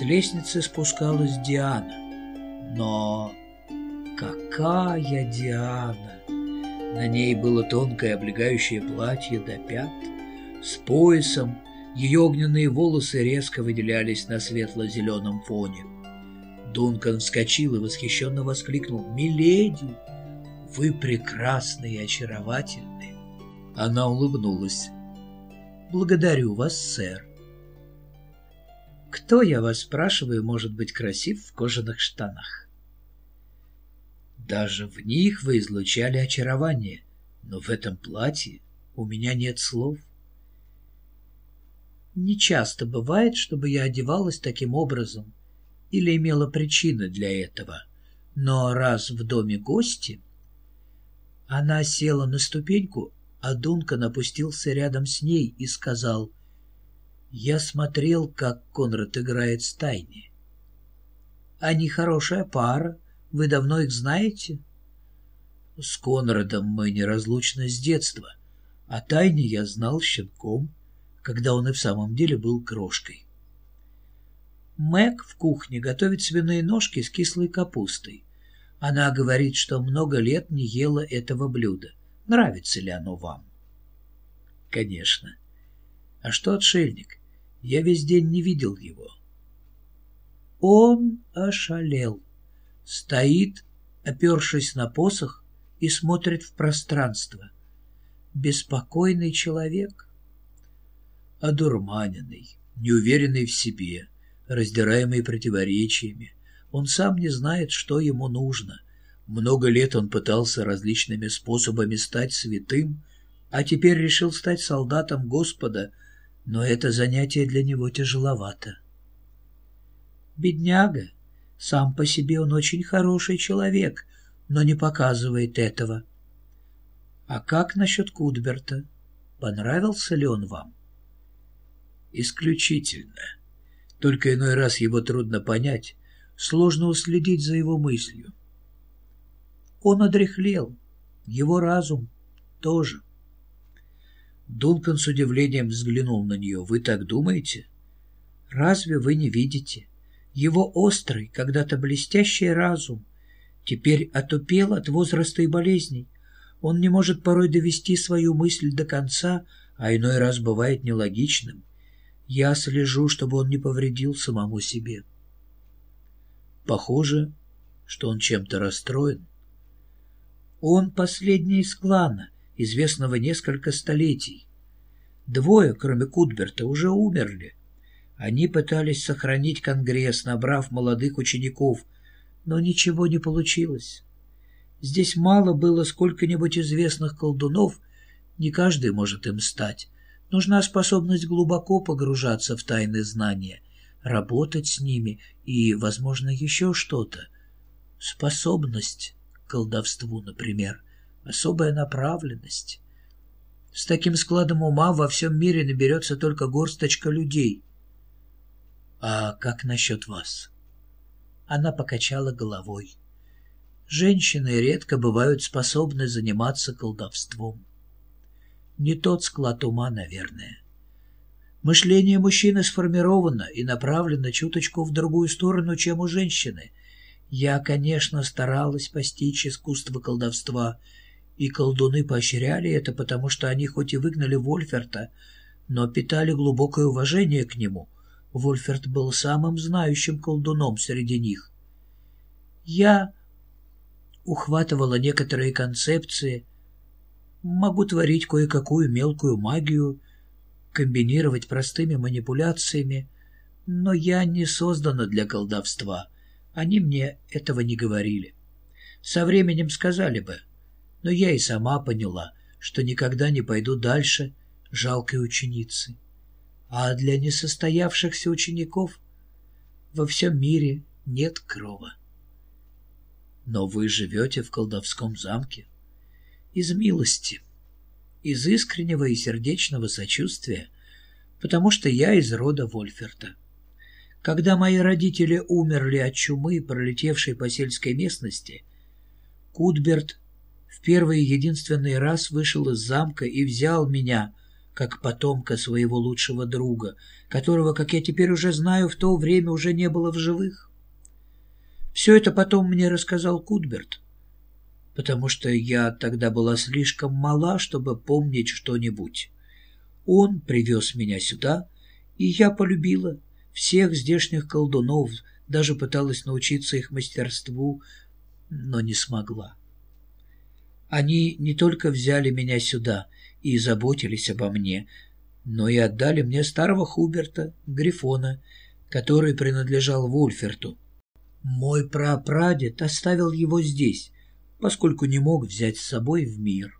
С лестницы спускалась Диана. Но какая Диана! На ней было тонкое облегающее платье до пят, с поясом, ее огненные волосы резко выделялись на светло-зеленом фоне. Дункан вскочил и восхищенно воскликнул «Миледи, вы прекрасны и очаровательны!» Она улыбнулась. «Благодарю вас, сэр. Кто, я вас спрашиваю, может быть красив в кожаных штанах?» Даже в них вы излучали очарование, но в этом платье у меня нет слов. Не часто бывает, чтобы я одевалась таким образом или имела причины для этого, но раз в доме гости... Она села на ступеньку, а Дункан опустился рядом с ней и сказал, «Я смотрел, как Конрад играет с Тайни. Они хорошая пара, вы давно их знаете?» «С Конрадом мы неразлучны с детства, а Тайни я знал щенком» когда он и в самом деле был крошкой. Мэг в кухне готовит свиные ножки с кислой капустой. Она говорит, что много лет не ела этого блюда. Нравится ли оно вам? Конечно. А что отшельник? Я весь день не видел его. Он ошалел. Стоит, опершись на посох, и смотрит в пространство. Беспокойный человек — одурманенный, неуверенный в себе, раздираемый противоречиями. Он сам не знает, что ему нужно. Много лет он пытался различными способами стать святым, а теперь решил стать солдатом Господа, но это занятие для него тяжеловато. Бедняга. Сам по себе он очень хороший человек, но не показывает этого. А как насчет Кудберта? Понравился ли он вам? исключительно. Только иной раз его трудно понять, сложно уследить за его мыслью. Он одряхлел, его разум тоже. Дункан с удивлением взглянул на нее. «Вы так думаете? Разве вы не видите? Его острый, когда-то блестящий разум теперь отупел от возраста и болезней. Он не может порой довести свою мысль до конца, а иной раз бывает нелогичным. Я слежу, чтобы он не повредил самому себе. Похоже, что он чем-то расстроен. Он последний из клана, известного несколько столетий. Двое, кроме Кудберта, уже умерли. Они пытались сохранить Конгресс, набрав молодых учеников, но ничего не получилось. Здесь мало было сколько-нибудь известных колдунов, не каждый может им стать, Нужна способность глубоко погружаться в тайны знания, работать с ними и, возможно, еще что-то. Способность к колдовству, например, особая направленность. С таким складом ума во всем мире наберется только горсточка людей. А как насчет вас? Она покачала головой. Женщины редко бывают способны заниматься колдовством. Не тот склад ума, наверное. Мышление мужчины сформировано и направлено чуточку в другую сторону, чем у женщины. Я, конечно, старалась постичь искусство колдовства, и колдуны поощряли это, потому что они хоть и выгнали Вольферта, но питали глубокое уважение к нему. Вольферт был самым знающим колдуном среди них. Я ухватывала некоторые концепции, Могу творить кое-какую мелкую магию, комбинировать простыми манипуляциями, но я не создана для колдовства. Они мне этого не говорили. Со временем сказали бы, но я и сама поняла, что никогда не пойду дальше жалкой ученицы. А для несостоявшихся учеников во всем мире нет крова. Но вы живете в колдовском замке из милости, из искреннего и сердечного сочувствия, потому что я из рода Вольферта. Когда мои родители умерли от чумы, пролетевшей по сельской местности, Кудберт в первый и единственный раз вышел из замка и взял меня, как потомка своего лучшего друга, которого, как я теперь уже знаю, в то время уже не было в живых. Все это потом мне рассказал Кудберт, потому что я тогда была слишком мала, чтобы помнить что-нибудь. Он привез меня сюда, и я полюбила всех здешних колдунов, даже пыталась научиться их мастерству, но не смогла. Они не только взяли меня сюда и заботились обо мне, но и отдали мне старого Хуберта, Грифона, который принадлежал Вольферту. Мой прапрадед оставил его здесь, поскольку не мог взять с собой в мир.